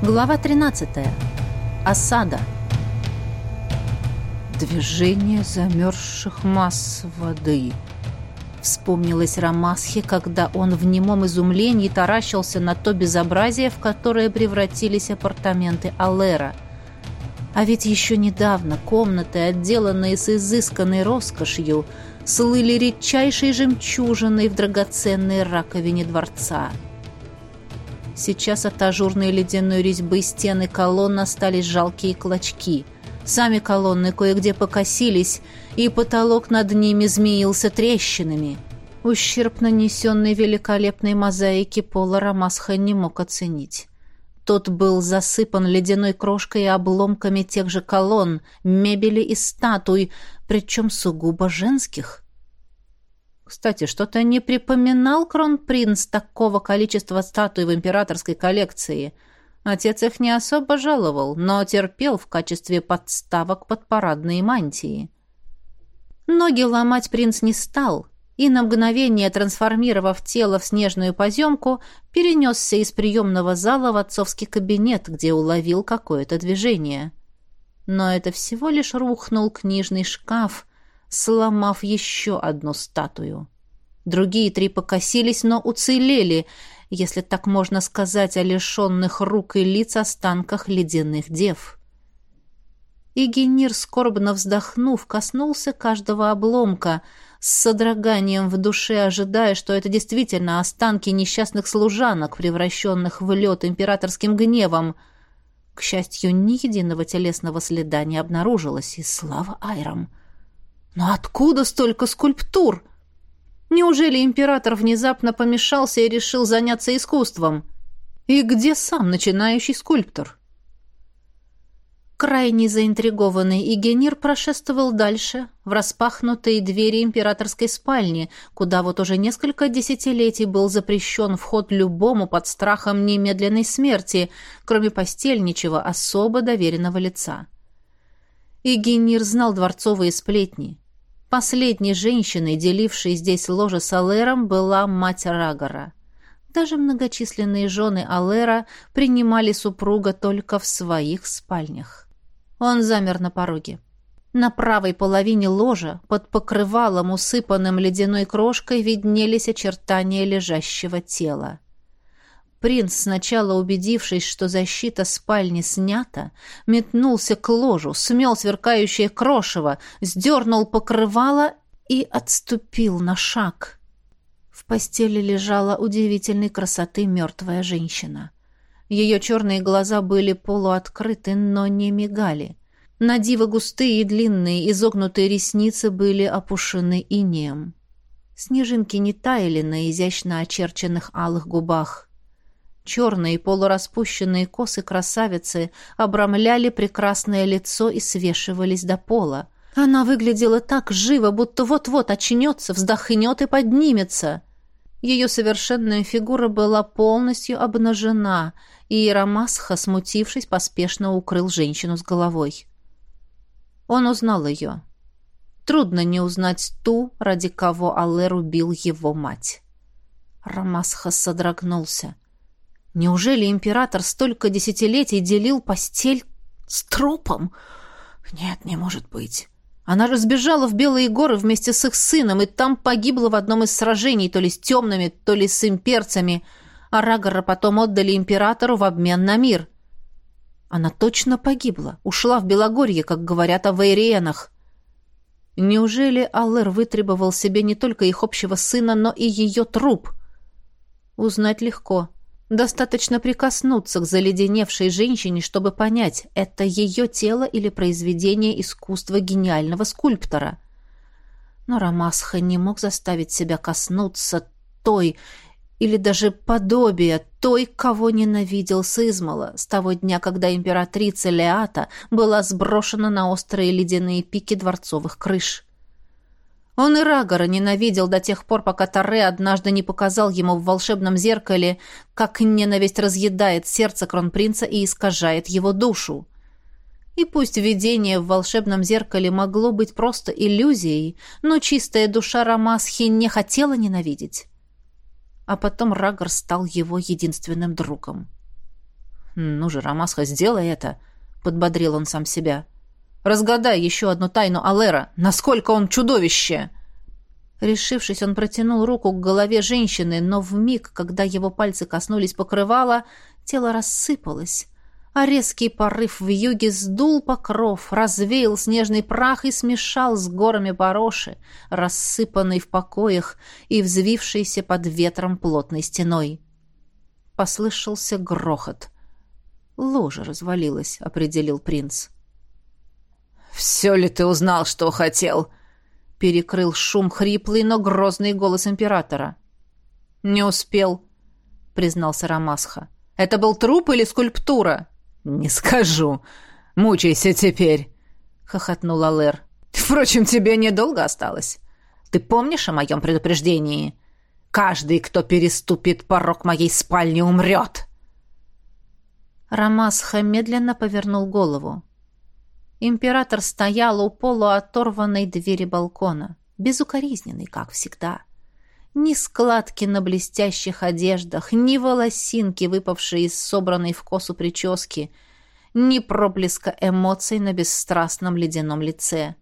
Глава 13. Осада. Движение замерзших масс воды. Вспомнилось Рамасхе, когда он в немом изумлении таращился на то безобразие, в которое превратились апартаменты Алера. А ведь еще недавно комнаты, отделанные с изысканной роскошью, слыли редчайшей жемчужиной в драгоценной раковине дворца. Сейчас от ажурной ледяной резьбы стены колонн остались жалкие клочки. Сами колонны кое-где покосились, и потолок над ними змеился трещинами. Ущерб, нанесенный великолепной мозаике пола, Рамасха не мог оценить. Тот был засыпан ледяной крошкой и обломками тех же колонн, мебели и статуй, причем сугубо женских. Кстати, что-то не припоминал кронпринц такого количества статуй в императорской коллекции. Отец их не особо жаловал, но терпел в качестве подставок под парадные мантии. Ноги ломать принц не стал, и на мгновение, трансформировав тело в снежную поземку, перенесся из приемного зала в отцовский кабинет, где уловил какое-то движение. Но это всего лишь рухнул книжный шкаф, сломав еще одну статую. Другие три покосились, но уцелели, если так можно сказать о лишенных рук и лиц останках ледяных дев. И Генир, скорбно вздохнув, коснулся каждого обломка, с содроганием в душе ожидая, что это действительно останки несчастных служанок, превращенных в лед императорским гневом. К счастью, ни единого телесного следа не обнаружилось, и слава Айрам! Но откуда столько скульптур? Неужели император внезапно помешался и решил заняться искусством? И где сам начинающий скульптор? Крайне заинтригованный Игенир прошествовал дальше, в распахнутые двери императорской спальни, куда вот уже несколько десятилетий был запрещен вход любому под страхом немедленной смерти, кроме постельничего особо доверенного лица. Игенир знал дворцовые сплетни. Последней женщиной, делившей здесь ложе с Алером, была мать Рагора. Даже многочисленные жены Алера принимали супруга только в своих спальнях. Он замер на пороге. На правой половине ложа, под покрывалом, усыпанным ледяной крошкой, виднелись очертания лежащего тела. Принц, сначала убедившись, что защита спальни снята, метнулся к ложу, смел сверкающее крошево, сдернул покрывало и отступил на шаг. В постели лежала удивительной красоты мертвая женщина. Ее черные глаза были полуоткрыты, но не мигали. На диво густые и длинные изогнутые ресницы были опушены инеем. Снежинки не таяли на изящно очерченных алых губах. Черные полураспущенные косы красавицы обрамляли прекрасное лицо и свешивались до пола. Она выглядела так живо, будто вот-вот очнется, вздохнет и поднимется. Ее совершенная фигура была полностью обнажена, и Рамасха, смутившись, поспешно укрыл женщину с головой. Он узнал ее. Трудно не узнать ту, ради кого Аллер убил его мать. Рамасха содрогнулся. — Неужели император столько десятилетий делил постель с трупом? Нет, не может быть. Она разбежала в Белые горы вместе с их сыном, и там погибла в одном из сражений, то ли с темными, то ли с имперцами, а Рагора потом отдали императору в обмен на мир. Она точно погибла, ушла в Белогорье, как говорят о Вейриенах. Неужели Аллер вытребовал себе не только их общего сына, но и ее труп? Узнать легко. Достаточно прикоснуться к заледеневшей женщине, чтобы понять, это ее тело или произведение искусства гениального скульптора. Но Рамасха не мог заставить себя коснуться той, или даже подобия той, кого ненавидел Сызмала с того дня, когда императрица Леата была сброшена на острые ледяные пики дворцовых крыш. Он и Рагора ненавидел до тех пор, пока Таре однажды не показал ему в волшебном зеркале, как ненависть разъедает сердце кронпринца и искажает его душу. И пусть видение в волшебном зеркале могло быть просто иллюзией, но чистая душа Рамасхи не хотела ненавидеть. А потом Рагор стал его единственным другом. «Ну же, Рамасха, сделай это!» — подбодрил он сам себя. «Разгадай еще одну тайну Алера. Насколько он чудовище!» Решившись, он протянул руку к голове женщины, но в миг, когда его пальцы коснулись покрывала, тело рассыпалось, а резкий порыв в юге сдул покров, развеял снежный прах и смешал с горами пороши, рассыпанной в покоях и взвившейся под ветром плотной стеной. Послышался грохот. «Ложа развалилась», — определил принц. «Все ли ты узнал, что хотел?» перекрыл шум хриплый, но грозный голос императора. «Не успел», — признался Рамасха. «Это был труп или скульптура?» «Не скажу. Мучайся теперь», — хохотнул Алэр. «Впрочем, тебе недолго осталось. Ты помнишь о моем предупреждении? Каждый, кто переступит порог моей спальни, умрет!» Рамасха медленно повернул голову. Император стоял у полуоторванной двери балкона, безукоризненный, как всегда. Ни складки на блестящих одеждах, ни волосинки, выпавшие из собранной в косу прически, ни проблеска эмоций на бесстрастном ледяном лице.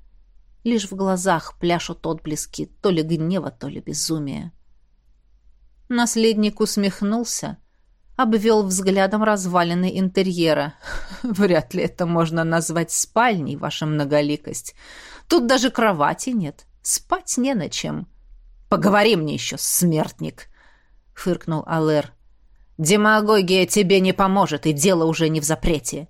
Лишь в глазах пляшут отблески то ли гнева, то ли безумия. Наследник усмехнулся, обвел взглядом развалины интерьера. Вряд ли это можно назвать спальней, ваша многоликость. Тут даже кровати нет. Спать не на чем. Поговори мне еще, смертник, фыркнул Алэр. Демагогия тебе не поможет, и дело уже не в запрете.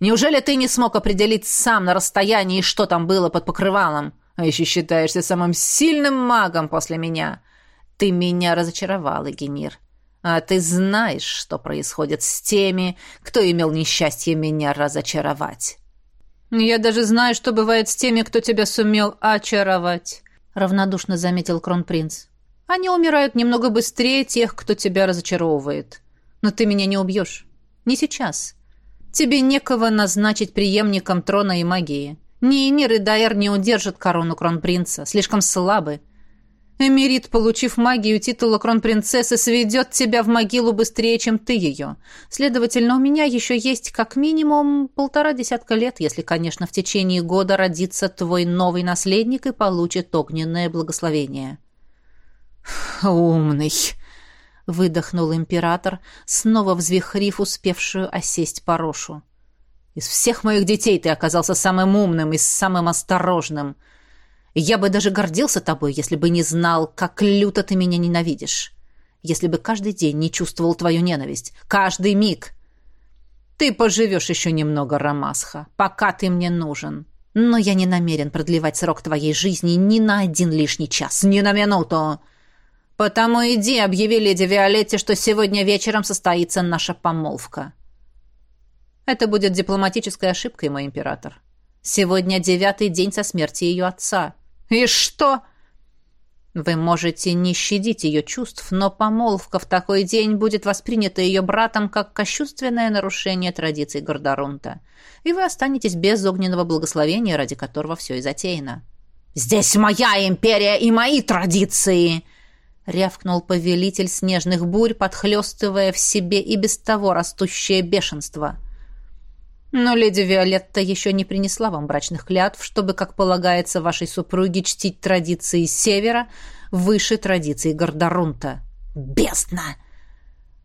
Неужели ты не смог определить сам на расстоянии, что там было под покрывалом? А еще считаешься самым сильным магом после меня. Ты меня разочаровал, Эгенир. А ты знаешь, что происходит с теми, кто имел несчастье меня разочаровать. Я даже знаю, что бывает с теми, кто тебя сумел очаровать, равнодушно заметил кронпринц. Они умирают немного быстрее тех, кто тебя разочаровывает. Но ты меня не убьешь. Не сейчас. Тебе некого назначить преемником трона и магии. Ни Эмир и Дайер не удержат корону кронпринца. Слишком слабы. Эмирит, получив магию титула кронпринцессы, сведет тебя в могилу быстрее, чем ты ее. Следовательно, у меня еще есть как минимум полтора десятка лет, если, конечно, в течение года родится твой новый наследник и получит огненное благословение». «Умный!» — выдохнул император, снова взвихрив успевшую осесть порошу. «Из всех моих детей ты оказался самым умным и самым осторожным». Я бы даже гордился тобой, если бы не знал, как люто ты меня ненавидишь. Если бы каждый день не чувствовал твою ненависть. Каждый миг. Ты поживешь еще немного, Рамасха, пока ты мне нужен. Но я не намерен продлевать срок твоей жизни ни на один лишний час, ни на минуту. Потому иди, объяви леди Виолетте, что сегодня вечером состоится наша помолвка. Это будет дипломатической ошибкой, мой император. Сегодня девятый день со смерти ее отца. «И что?» Вы можете не щадить ее чувств, но помолвка в такой день будет воспринята ее братом как кощунственное нарушение традиций Гордорунта, и вы останетесь без огненного благословения, ради которого все и затеяно. «Здесь моя империя и мои традиции!» — рявкнул повелитель снежных бурь, подхлестывая в себе и без того растущее бешенство — но леди Виолетта еще не принесла вам брачных клятв, чтобы, как полагается вашей супруге, чтить традиции Севера выше традиций Гордорунта. Бездна!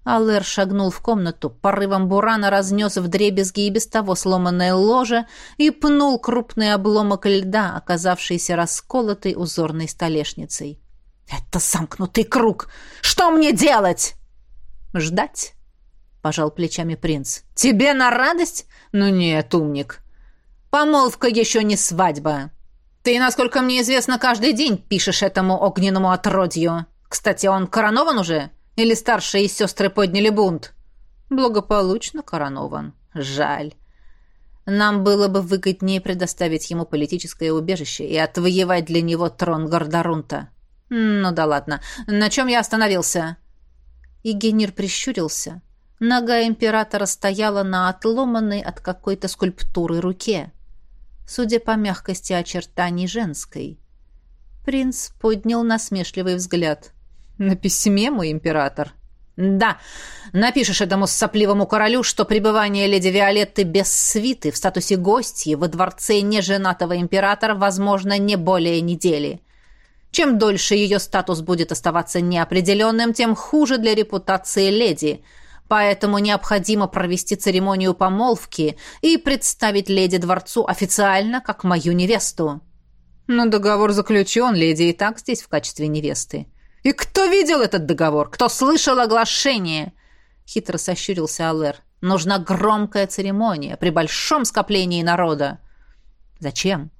Алэр шагнул в комнату, порывом бурана разнес в дребезги и без того сломанное ложе и пнул крупный обломок льда, оказавшийся расколотой узорной столешницей. «Это замкнутый круг! Что мне делать?» «Ждать», — пожал плечами принц. «Тебе на радость? «Ну нет, умник. Помолвка еще не свадьба. Ты, насколько мне известно, каждый день пишешь этому огненному отродью. Кстати, он коронован уже? Или старшие сестры подняли бунт?» «Благополучно коронован. Жаль. Нам было бы выгоднее предоставить ему политическое убежище и отвоевать для него трон Гордорунта. Ну да ладно. На чем я остановился?» Игенир прищурился, Нога императора стояла на отломанной от какой-то скульптуры руке. Судя по мягкости очертаний женской. Принц поднял насмешливый взгляд. «На письме, мой император?» Да, напишешь этому сопливому королю, что пребывание леди Виолетты без свиты в статусе гостьи во дворце неженатого императора возможно не более недели. Чем дольше ее статус будет оставаться неопределенным, тем хуже для репутации леди. Поэтому необходимо провести церемонию помолвки и представить леди дворцу официально как мою невесту. Но договор заключен, леди и так здесь в качестве невесты. «И кто видел этот договор? Кто слышал оглашение?» Хитро сощурился Алэр. «Нужна громкая церемония при большом скоплении народа». «Зачем?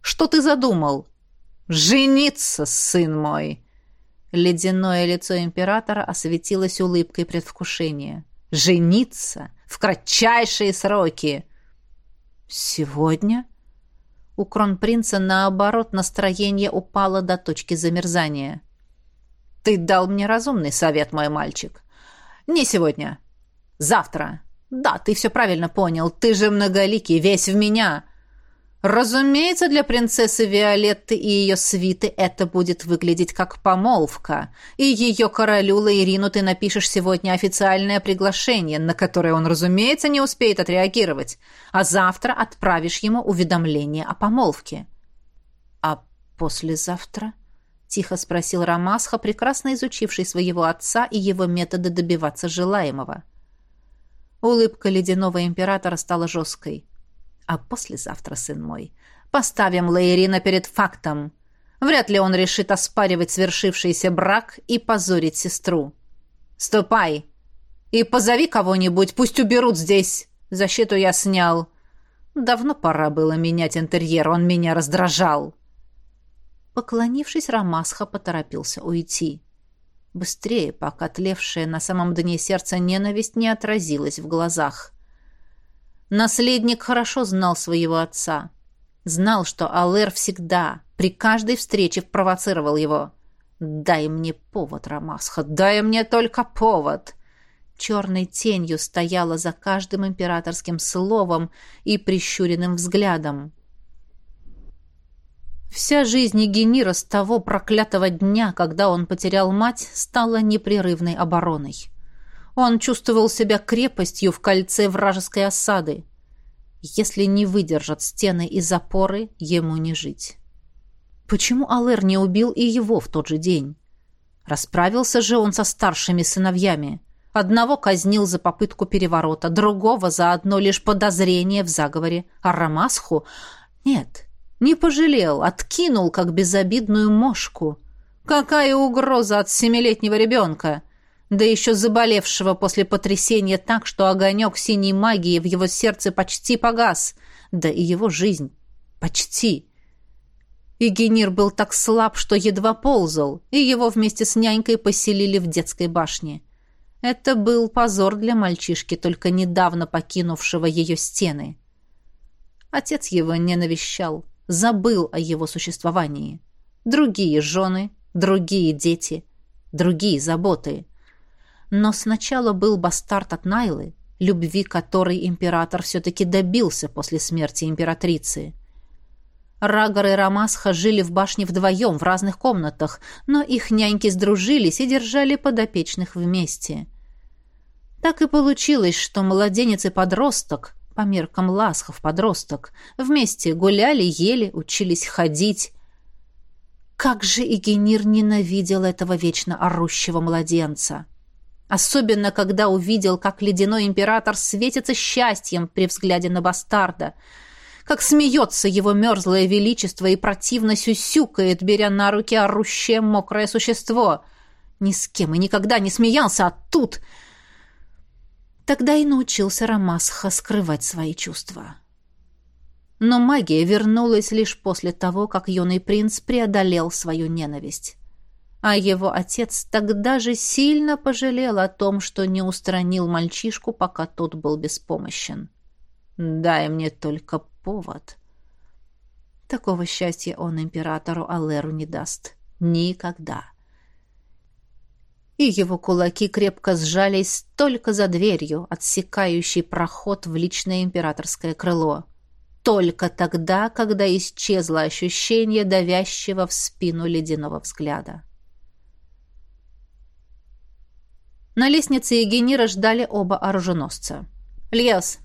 Что ты задумал?» «Жениться, сын мой!» Ледяное лицо императора осветилось улыбкой предвкушения. «Жениться в кратчайшие сроки!» «Сегодня?» У кронпринца, наоборот, настроение упало до точки замерзания. Ты дал мне разумный совет, мой мальчик. Не сегодня. Завтра. Да, ты все правильно понял. Ты же многоликий, весь в меня. Разумеется, для принцессы Виолетты и ее свиты это будет выглядеть как помолвка. И ее королю Лаирину ты напишешь сегодня официальное приглашение, на которое он, разумеется, не успеет отреагировать. А завтра отправишь ему уведомление о помолвке. А послезавтра? —— тихо спросил Рамасха, прекрасно изучивший своего отца и его методы добиваться желаемого. Улыбка ледяного императора стала жесткой. «А послезавтра, сын мой, поставим Лаирина перед фактом. Вряд ли он решит оспаривать свершившийся брак и позорить сестру. Ступай и позови кого-нибудь, пусть уберут здесь. Защиту я снял. Давно пора было менять интерьер, он меня раздражал». Поклонившись, Рамасха поторопился уйти. Быстрее, пока тлевшая на самом дне сердца ненависть не отразилась в глазах. Наследник хорошо знал своего отца. Знал, что Алэр всегда, при каждой встрече провоцировал его. «Дай мне повод, Рамасха, дай мне только повод!» Черной тенью стояла за каждым императорским словом и прищуренным взглядом. Вся жизнь Егенира с того проклятого дня, когда он потерял мать, стала непрерывной обороной. Он чувствовал себя крепостью в кольце вражеской осады. Если не выдержат стены и запоры, ему не жить. Почему Алэр не убил и его в тот же день? Расправился же он со старшими сыновьями. Одного казнил за попытку переворота, другого за одно лишь подозрение в заговоре. А Рамасху... Нет, не пожалел, откинул, как безобидную мошку. Какая угроза от семилетнего ребенка! Да еще заболевшего после потрясения так, что огонек синей магии в его сердце почти погас. Да и его жизнь. Почти. И Генир был так слаб, что едва ползал, и его вместе с нянькой поселили в детской башне. Это был позор для мальчишки, только недавно покинувшего ее стены. Отец его не навещал забыл о его существовании. Другие жены, другие дети, другие заботы. Но сначала был бастард от Найлы, любви которой император все-таки добился после смерти императрицы. Рагор и Рамасха жили в башне вдвоем в разных комнатах, но их няньки сдружились и держали подопечных вместе. Так и получилось, что младенец и подросток, по меркам ласхов подросток. Вместе гуляли, ели, учились ходить. Как же Игенир ненавидел этого вечно орущего младенца! Особенно, когда увидел, как ледяной император светится счастьем при взгляде на бастарда, как смеется его мерзлое величество и противно сюсюкает, беря на руки орущее мокрое существо. Ни с кем и никогда не смеялся, а тут Тогда и научился Рамасха скрывать свои чувства. Но магия вернулась лишь после того, как юный принц преодолел свою ненависть. А его отец тогда же сильно пожалел о том, что не устранил мальчишку, пока тот был беспомощен. «Дай мне только повод». Такого счастья он императору Алеру не даст. Никогда и его кулаки крепко сжались только за дверью, отсекающей проход в личное императорское крыло. Только тогда, когда исчезло ощущение давящего в спину ледяного взгляда. На лестнице Егенира ждали оба оруженосца. «Льяс,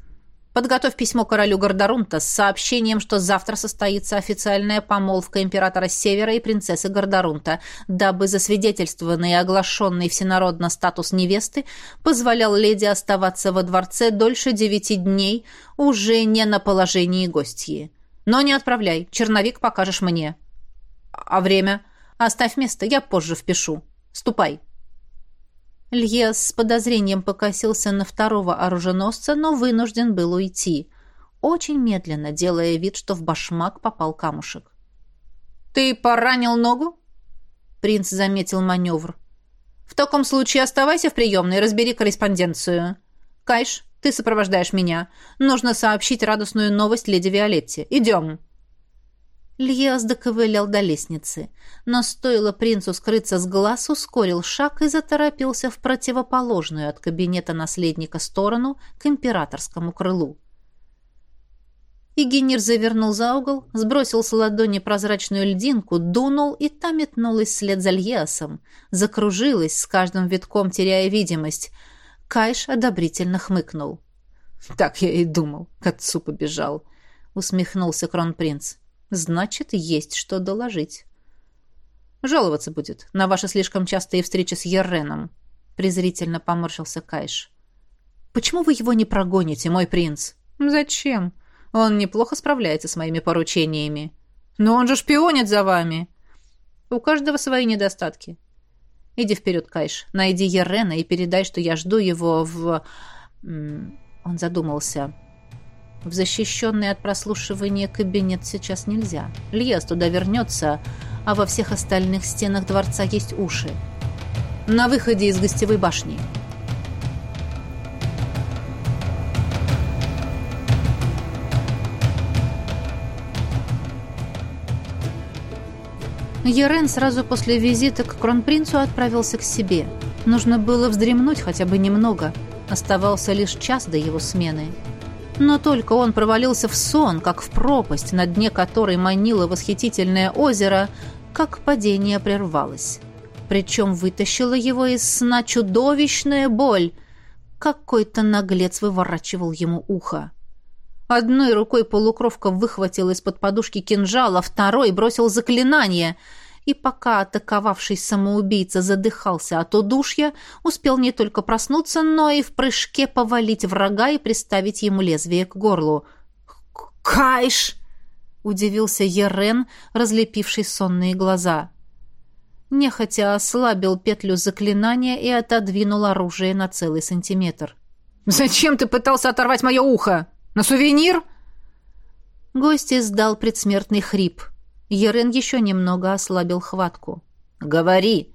подготовь письмо королю Гордорунта с сообщением, что завтра состоится официальная помолвка императора Севера и принцессы Гордорунта, дабы засвидетельствованный и оглашенный всенародно статус невесты позволял леди оставаться во дворце дольше девяти дней, уже не на положении гостьи. Но не отправляй, черновик покажешь мне. А время? Оставь место, я позже впишу. Ступай». Льес с подозрением покосился на второго оруженосца, но вынужден был уйти. Очень медленно, делая вид, что в башмак попал камушек. «Ты поранил ногу?» Принц заметил маневр. «В таком случае оставайся в приемной, разбери корреспонденцию. Кайш, ты сопровождаешь меня. Нужно сообщить радостную новость леди Виолетте. Идем!» Льяс доковылял до лестницы, но стоило принцу скрыться с глаз, ускорил шаг и заторопился в противоположную от кабинета наследника сторону к императорскому крылу. Игенир завернул за угол, сбросил с ладони прозрачную льдинку, дунул, и та метнулась вслед за Льясом, закружилась, с каждым витком теряя видимость. Кайш одобрительно хмыкнул. «Так я и думал, к отцу побежал», — усмехнулся кронпринц. Значит, есть что доложить. Жаловаться будет на ваши слишком частые встречи с Ерреном, презрительно поморщился Кайш. Почему вы его не прогоните, мой принц? Зачем? Он неплохо справляется с моими поручениями. Но он же шпионит за вами. У каждого свои недостатки. Иди вперед, Кайш. Найди Еррена и передай, что я жду его в... Он задумался. В защищенный от прослушивания кабинет сейчас нельзя. Льес туда вернется, а во всех остальных стенах дворца есть уши. На выходе из гостевой башни. Ерен сразу после визита к кронпринцу отправился к себе. Нужно было вздремнуть хотя бы немного. Оставался лишь час до его смены. Но только он провалился в сон, как в пропасть, на дне которой манило восхитительное озеро, как падение прервалось. Причем вытащила его из сна чудовищная боль. Какой-то наглец выворачивал ему ухо. Одной рукой полукровка выхватил из-под подушки кинжал, а второй бросил заклинание — и пока атаковавший самоубийца задыхался от удушья, успел не только проснуться, но и в прыжке повалить врага и приставить ему лезвие к горлу. «Кайш!» — удивился Ерен, разлепивший сонные глаза. Нехотя ослабил петлю заклинания и отодвинул оружие на целый сантиметр. «Зачем ты пытался оторвать мое ухо? На сувенир?» Гость издал предсмертный хрип. Ерен еще немного ослабил хватку. «Говори!»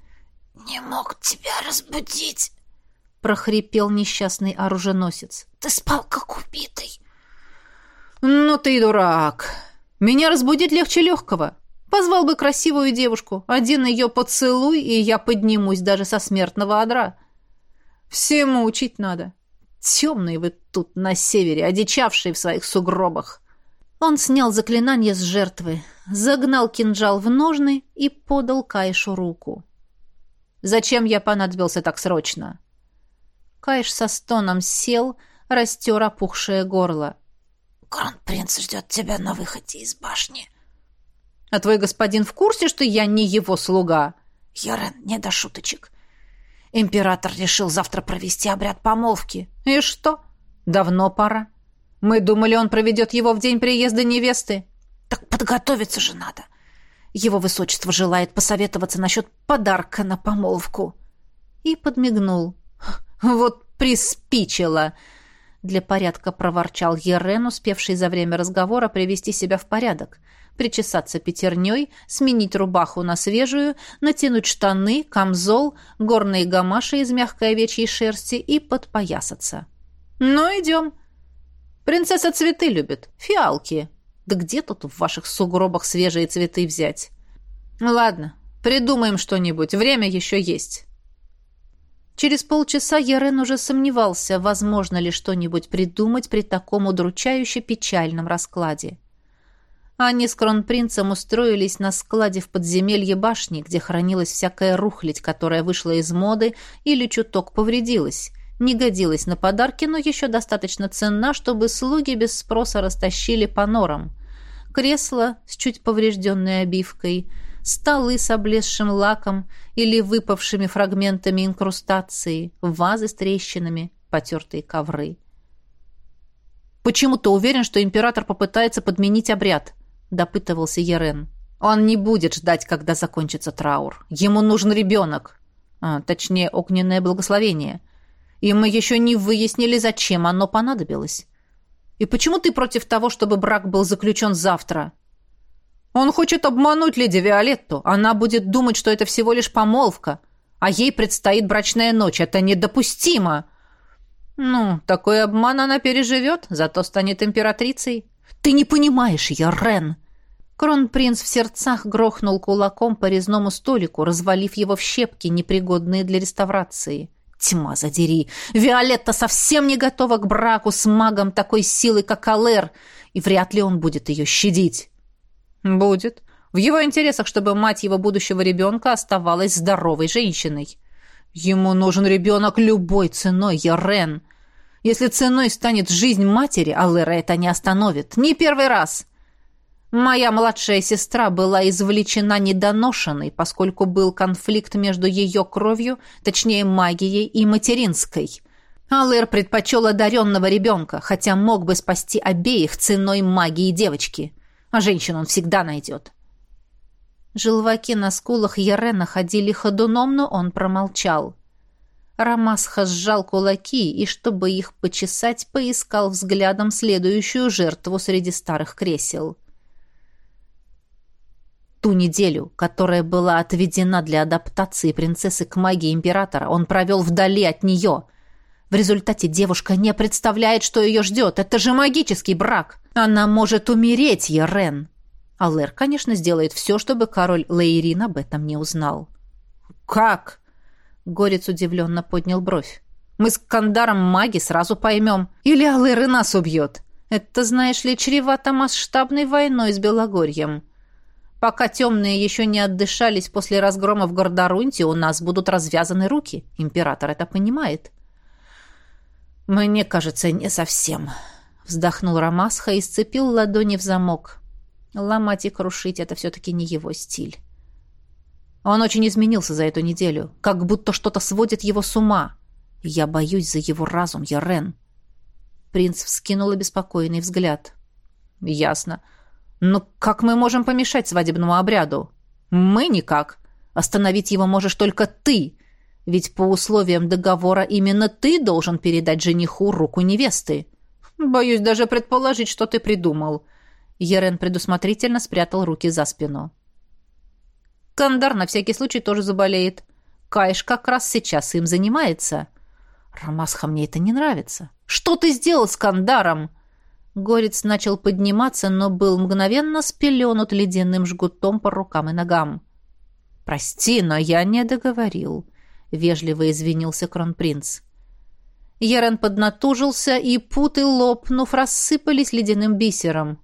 «Не мог тебя разбудить!» — прохрипел несчастный оруженосец. «Ты спал, как убитый!» «Ну ты дурак! Меня разбудить легче легкого. Позвал бы красивую девушку, один ее поцелуй, и я поднимусь даже со смертного одра. Всему учить надо. Темные вы тут на севере, одичавшие в своих сугробах!» Он снял заклинание с жертвы, загнал кинжал в ножны и подал Кайшу руку. «Зачем я понадобился так срочно?» Кайш со стоном сел, растер опухшее горло. «Кронпринц ждет тебя на выходе из башни». «А твой господин в курсе, что я не его слуга?» «Ярен, не до шуточек. Император решил завтра провести обряд помолвки». «И что? Давно пора. Мы думали, он проведет его в день приезда невесты». Так подготовиться же надо. Его высочество желает посоветоваться насчет подарка на помолвку. И подмигнул. Вот приспичило. Для порядка проворчал Ерен, успевший за время разговора привести себя в порядок. Причесаться пятерней, сменить рубаху на свежую, натянуть штаны, камзол, горные гамаши из мягкой овечьей шерсти и подпоясаться. «Ну, идем. Принцесса цветы любит, фиалки». Да где тут в ваших сугробах свежие цветы взять? Ладно, придумаем что-нибудь, время еще есть. Через полчаса Ярен уже сомневался, возможно ли что-нибудь придумать при таком удручающе печальном раскладе. Они с кронпринцем устроились на складе в подземелье башни, где хранилась всякая рухлядь, которая вышла из моды или чуток повредилась. Не годилась на подарки, но еще достаточно ценна, чтобы слуги без спроса растащили по норам. Кресло с чуть поврежденной обивкой, столы с облезшим лаком или выпавшими фрагментами инкрустации, вазы с трещинами, потертые ковры. «Почему ты уверен, что император попытается подменить обряд?» — допытывался Ерен. «Он не будет ждать, когда закончится траур. Ему нужен ребенок. А, точнее, огненное благословение. И мы еще не выяснили, зачем оно понадобилось. И почему ты против того, чтобы брак был заключен завтра?» «Он хочет обмануть леди Виолетту. Она будет думать, что это всего лишь помолвка. А ей предстоит брачная ночь. Это недопустимо!» «Ну, такой обман она переживет, зато станет императрицей». Ты не понимаешь ее, Рен!» Кронпринц в сердцах грохнул кулаком по резному столику, развалив его в щепки, непригодные для реставрации. «Тьма задери! Виолетта совсем не готова к браку с магом такой силы, как Алэр, и вряд ли он будет ее щадить». «Будет. В его интересах, чтобы мать его будущего ребенка оставалась здоровой женщиной. Ему нужен ребенок любой ценой, я Рен. Если ценой станет жизнь матери, Аллера это не остановит. Не первый раз. Моя младшая сестра была извлечена недоношенной, поскольку был конфликт между ее кровью, точнее магией, и материнской. Аллер предпочел одаренного ребенка, хотя мог бы спасти обеих ценой магии девочки. А женщину он всегда найдет. Желваки на скулах Ярена ходили ходуном, но он промолчал. — Рамасха сжал кулаки и, чтобы их почесать, поискал взглядом следующую жертву среди старых кресел. Ту неделю, которая была отведена для адаптации принцессы к магии императора, он провел вдали от нее. В результате девушка не представляет, что ее ждет. Это же магический брак. Она может умереть, Ерен. Алэр, конечно, сделает все, чтобы король Лейрин об этом не узнал. «Как?» Горец удивленно поднял бровь. «Мы с Кандаром маги сразу поймем. Или Алэр нас убьет. Это, знаешь ли, чревато масштабной войной с Белогорьем. Пока темные еще не отдышались после разгрома в Гордорунте, у нас будут развязаны руки. Император это понимает». «Мне кажется, не совсем», — вздохнул Рамасха и сцепил ладони в замок. Ломать и крушить — это все-таки не его стиль. Он очень изменился за эту неделю, как будто что-то сводит его с ума. Я боюсь за его разум, я Рен. Принц вскинул обеспокоенный взгляд. Ясно. Но как мы можем помешать свадебному обряду? Мы никак. Остановить его можешь только ты. Ведь по условиям договора именно ты должен передать жениху руку невесты. Боюсь даже предположить, что ты придумал. Ерен предусмотрительно спрятал руки за спину. Кандар на всякий случай тоже заболеет. Кайш как раз сейчас им занимается. Рамасха, мне это не нравится. Что ты сделал с Кандаром? Горец начал подниматься, но был мгновенно спеленут ледяным жгутом по рукам и ногам. «Прости, но я не договорил», — вежливо извинился кронпринц. Ярен поднатужился, и путы, лопнув, рассыпались ледяным бисером.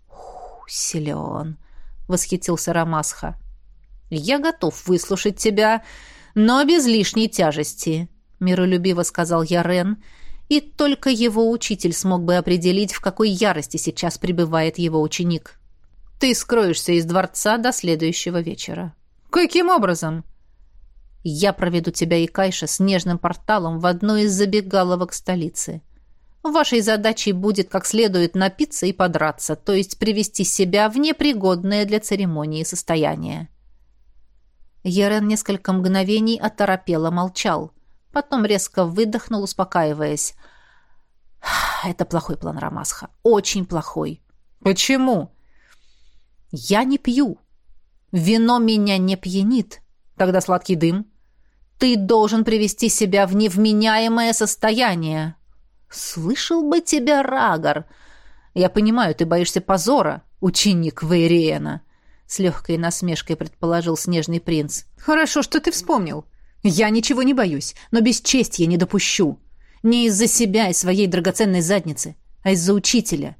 «Силен!» — восхитился Рамасха. «Я готов выслушать тебя, но без лишней тяжести», — миролюбиво сказал я Рен, и только его учитель смог бы определить, в какой ярости сейчас пребывает его ученик. «Ты скроешься из дворца до следующего вечера». «Каким образом?» «Я проведу тебя и Кайша с нежным порталом в одной из забегаловок столицы». Вашей задачей будет как следует напиться и подраться, то есть привести себя в непригодное для церемонии состояние. Ерен несколько мгновений оторопело молчал. Потом резко выдохнул, успокаиваясь. «Это плохой план Рамасха. Очень плохой». «Почему?» «Я не пью. Вино меня не пьянит. Тогда сладкий дым». «Ты должен привести себя в невменяемое состояние». «Слышал бы тебя, Рагор. Я понимаю, ты боишься позора, ученик Вейриена» с легкой насмешкой предположил снежный принц. «Хорошо, что ты вспомнил. Я ничего не боюсь, но бесчестья не допущу. Не из-за себя и своей драгоценной задницы, а из-за учителя.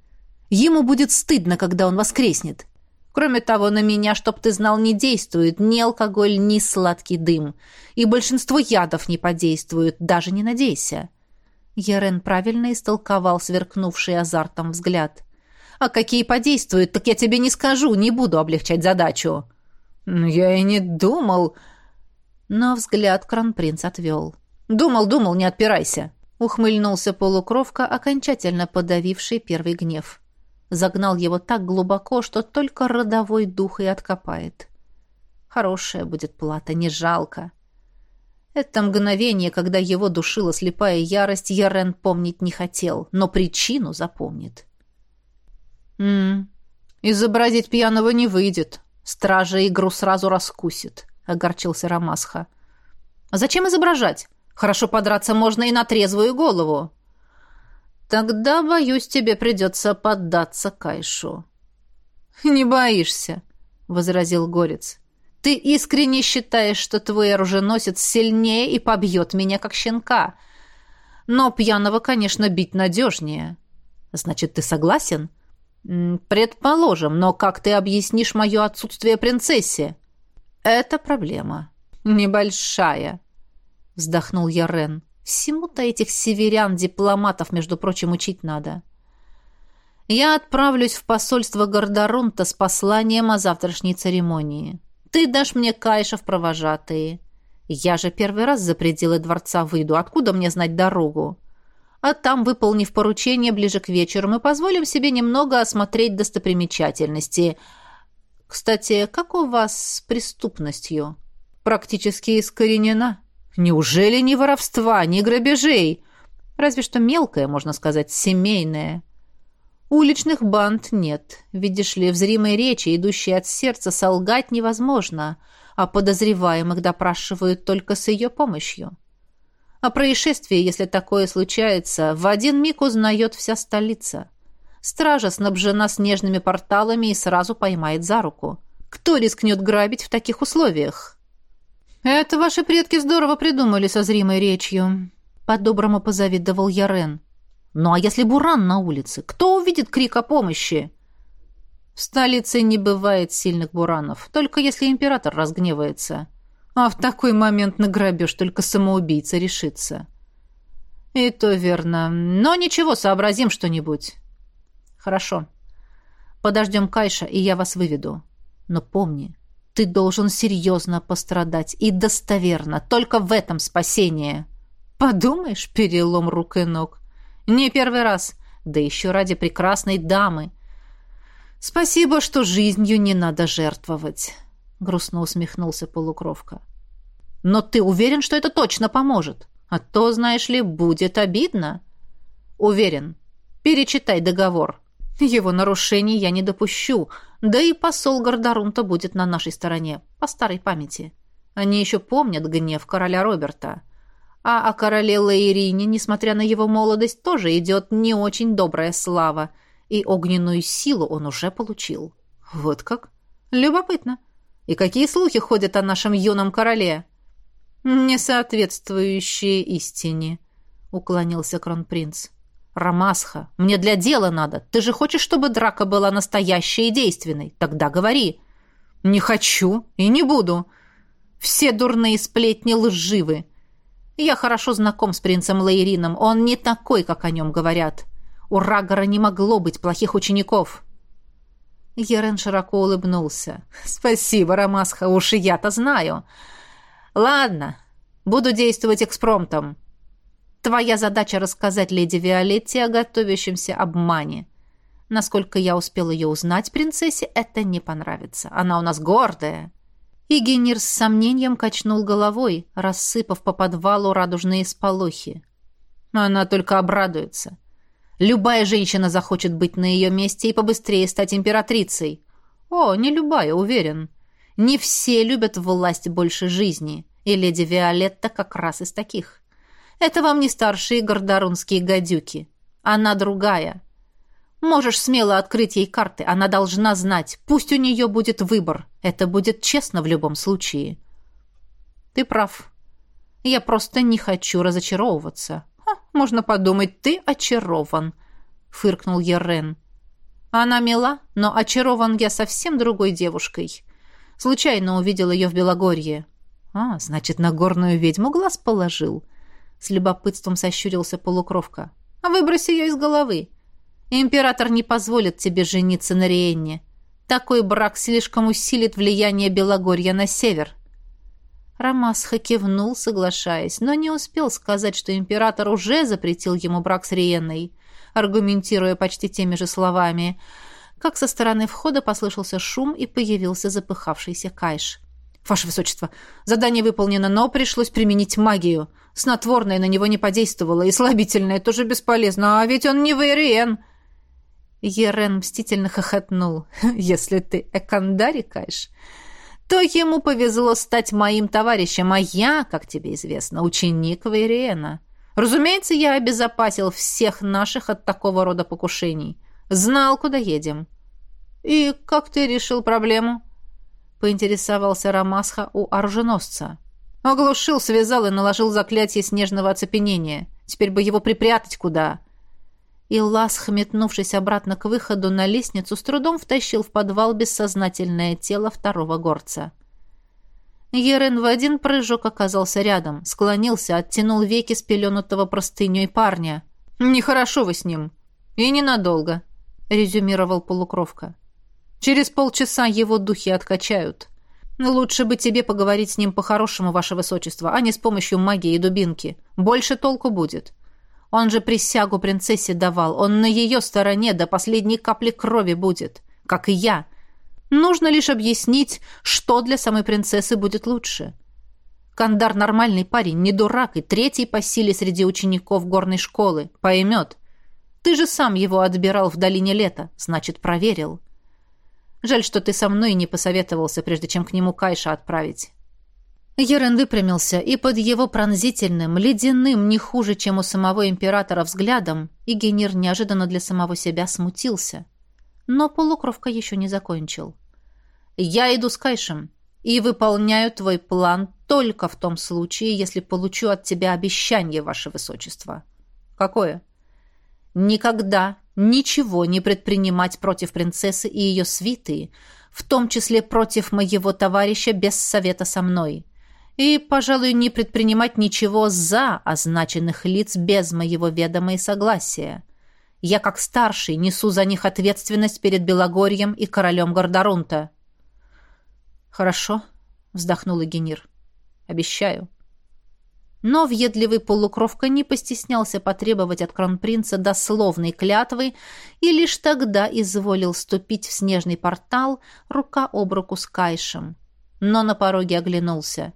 Ему будет стыдно, когда он воскреснет». Кроме того, на меня, чтоб ты знал, не действует ни алкоголь, ни сладкий дым. И большинство ядов не подействуют, даже не надейся». Ерен правильно истолковал сверкнувший азартом взгляд. «А какие подействуют, так я тебе не скажу, не буду облегчать задачу». «Я и не думал...» Но взгляд кронпринц отвел. «Думал, думал, не отпирайся!» Ухмыльнулся полукровка, окончательно подавивший первый гнев. Загнал его так глубоко, что только родовой дух и откопает. Хорошая будет плата, не жалко. Это мгновение, когда его душила слепая ярость, Ярен помнить не хотел, но причину запомнит. «М -м, изобразить пьяного не выйдет. Стража игру сразу раскусит», — огорчился Рамасха. «А зачем изображать? Хорошо подраться можно и на трезвую голову». «Тогда, боюсь, тебе придется поддаться Кайшу». «Не боишься», — возразил Горец. Ты искренне считаешь, что твой оруженосец сильнее и побьет меня, как щенка. Но пьяного, конечно, бить надежнее. Значит, ты согласен? Предположим, но как ты объяснишь мое отсутствие принцессе? Это проблема. Небольшая, вздохнул Ярен. Всему-то этих северян-дипломатов, между прочим, учить надо. Я отправлюсь в посольство Гордорунта с посланием о завтрашней церемонии. Ты дашь мне кайшев провожатые. Я же первый раз за пределы дворца выйду. Откуда мне знать дорогу? А там, выполнив поручение ближе к вечеру, мы позволим себе немного осмотреть достопримечательности. Кстати, как у вас с преступностью? Практически искоренена. Неужели ни воровства, ни грабежей? Разве что мелкое, можно сказать, семейное. Уличных банд нет. Видишь ли, в зримой речи, идущей от сердца, солгать невозможно, а подозреваемых допрашивают только с ее помощью. О происшествии, если такое случается, в один миг узнает вся столица. Стража снабжена снежными порталами и сразу поймает за руку. Кто рискнет грабить в таких условиях? «Это ваши предки здорово придумали со зримой речью», — по-доброму позавидовал Ярен. Ну а если буран на улице? Кто увидит крик о помощи? В столице не бывает сильных буранов, только если император разгневается. А в такой момент на грабеж только самоубийца решится. И то верно. Но ничего, сообразим что-нибудь. Хорошо. Подождем Кайша, и я вас выведу. Но помни, ты должен серьезно пострадать и достоверно. Только в этом спасение. Подумаешь, перелом рук и ног. Не первый раз, да еще ради прекрасной дамы. Спасибо, что жизнью не надо жертвовать, грустно усмехнулся полукровка. Но ты уверен, что это точно поможет? А то, знаешь ли, будет обидно. Уверен. Перечитай договор. Его нарушений я не допущу, да и посол Гордорунта будет на нашей стороне, по старой памяти. Они еще помнят гнев короля Роберта. А о короле Лаирине, несмотря на его молодость, тоже идет не очень добрая слава, и огненную силу он уже получил. Вот как? Любопытно. И какие слухи ходят о нашем юном короле? Не соответствующие истине, уклонился кронпринц. Рамасха, мне для дела надо. Ты же хочешь, чтобы драка была настоящей и действенной? Тогда говори. Не хочу и не буду. Все дурные сплетни лживы. Я хорошо знаком с принцем Лейрином. Он не такой, как о нем говорят. У Рагора не могло быть плохих учеников». Ерен широко улыбнулся. «Спасибо, Рамасха, уж я-то знаю. Ладно, буду действовать экспромтом. Твоя задача рассказать леди Виолетте о готовящемся обмане. Насколько я успел ее узнать, принцессе это не понравится. Она у нас гордая». И Генир с сомнением качнул головой, рассыпав по подвалу радужные сполохи. Она только обрадуется. Любая женщина захочет быть на ее месте и побыстрее стать императрицей. О, не любая, уверен. Не все любят власть больше жизни, и леди Виолетта как раз из таких. Это вам не старшие гордорунские гадюки. Она другая. Можешь смело открыть ей карты, она должна знать. Пусть у нее будет выбор. Это будет честно в любом случае. Ты прав. Я просто не хочу разочаровываться. Ха, можно подумать, ты очарован, фыркнул Ерен. Она мила, но очарован я совсем другой девушкой. Случайно увидел ее в Белогорье. А, значит, на горную ведьму глаз положил. С любопытством сощурился полукровка. А выбрось ее из головы. Император не позволит тебе жениться на Риенне. Такой брак слишком усилит влияние Белогорья на север. Рамасха кивнул, соглашаясь, но не успел сказать, что император уже запретил ему брак с Риенной, аргументируя почти теми же словами, как со стороны входа послышался шум и появился запыхавшийся Кайш. «Ваше Высочество, задание выполнено, но пришлось применить магию. Снотворное на него не подействовало, и слабительное тоже бесполезно, а ведь он не Вейриен!» Ерен мстительно хохотнул. «Если ты Экандари, Кайш, то ему повезло стать моим товарищем, а я, как тебе известно, ученик Вейриена. Разумеется, я обезопасил всех наших от такого рода покушений. Знал, куда едем». «И как ты решил проблему?» поинтересовался Рамасха у оруженосца. Оглушил, связал и наложил заклятие снежного оцепенения. Теперь бы его припрятать куда. И Ласх, метнувшись обратно к выходу на лестницу, с трудом втащил в подвал бессознательное тело второго горца. Ерен в один прыжок оказался рядом, склонился, оттянул веки спеленутого простыней парня. «Нехорошо вы с ним. И ненадолго», — резюмировал полукровка. Через полчаса его духи откачают. Лучше бы тебе поговорить с ним по-хорошему, ваше высочество, а не с помощью магии и дубинки. Больше толку будет. Он же присягу принцессе давал. Он на ее стороне до последней капли крови будет. Как и я. Нужно лишь объяснить, что для самой принцессы будет лучше. Кандар нормальный парень, не дурак и третий по силе среди учеников горной школы. Поймет. Ты же сам его отбирал в долине лета, значит, проверил. Жаль, что ты со мной не посоветовался, прежде чем к нему Кайша отправить». Ерен выпрямился, и под его пронзительным, ледяным, не хуже, чем у самого императора, взглядом, Игенир неожиданно для самого себя смутился. Но полукровка еще не закончил. «Я иду с Кайшем и выполняю твой план только в том случае, если получу от тебя обещание, ваше высочество». «Какое?» «Никогда ничего не предпринимать против принцессы и ее свиты, в том числе против моего товарища без совета со мной. И, пожалуй, не предпринимать ничего за означенных лиц без моего ведома и согласия. Я, как старший, несу за них ответственность перед Белогорьем и королем Гордорунта. «Хорошо», — вздохнул Эгенир. «Обещаю». Но въедливый полукровка не постеснялся потребовать от кронпринца дословной клятвы и лишь тогда изволил ступить в снежный портал рука об руку с Кайшем. Но на пороге оглянулся.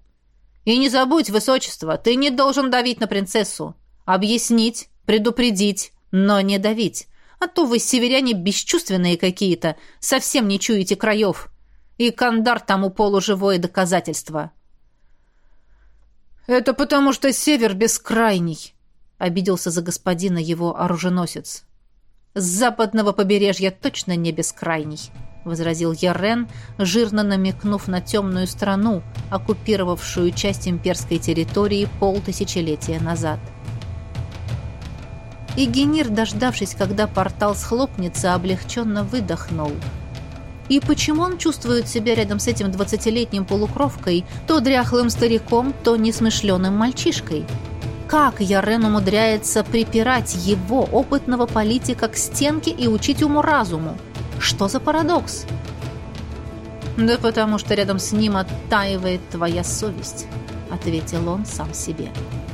«И не забудь, высочество, ты не должен давить на принцессу. Объяснить, предупредить, но не давить. А то вы, северяне, бесчувственные какие-то, совсем не чуете краев. И Кандар тому полуживое доказательство». «Это потому, что север бескрайний», — обиделся за господина его оруженосец. «С западного побережья точно не бескрайний», — возразил Ярен, жирно намекнув на темную страну, оккупировавшую часть имперской территории полтысячелетия назад. И дождавшись, когда портал схлопнется, облегченно выдохнул — и почему он чувствует себя рядом с этим двадцатилетним полукровкой, то дряхлым стариком, то несмышленым мальчишкой? Как Ярен умудряется припирать его, опытного политика, к стенке и учить уму-разуму? Что за парадокс? «Да потому что рядом с ним оттаивает твоя совесть», — ответил он сам себе. «Да».